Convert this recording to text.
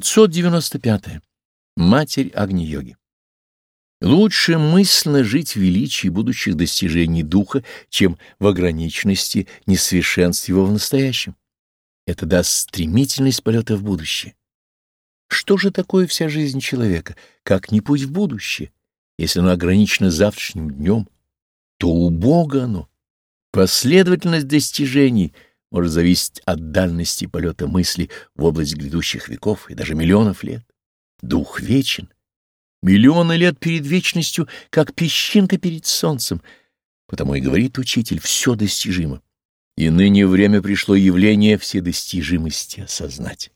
595. Матерь Агни-йоги. Лучше мысленно жить в величии будущих достижений духа, чем в ограниченности, несовершенстве его в настоящем. Это даст стремительность полета в будущее. Что же такое вся жизнь человека, как не путь в будущее? Если оно ограничено завтрашним днем, то у Бога оно. Последовательность достижений может зависеть от дальности полета мысли в область грядущих веков и даже миллионов лет. Дух вечен. Миллионы лет перед вечностью, как песчинка перед солнцем. Потому и говорит учитель, все достижимо. И ныне время пришло явление вседостижимости осознать.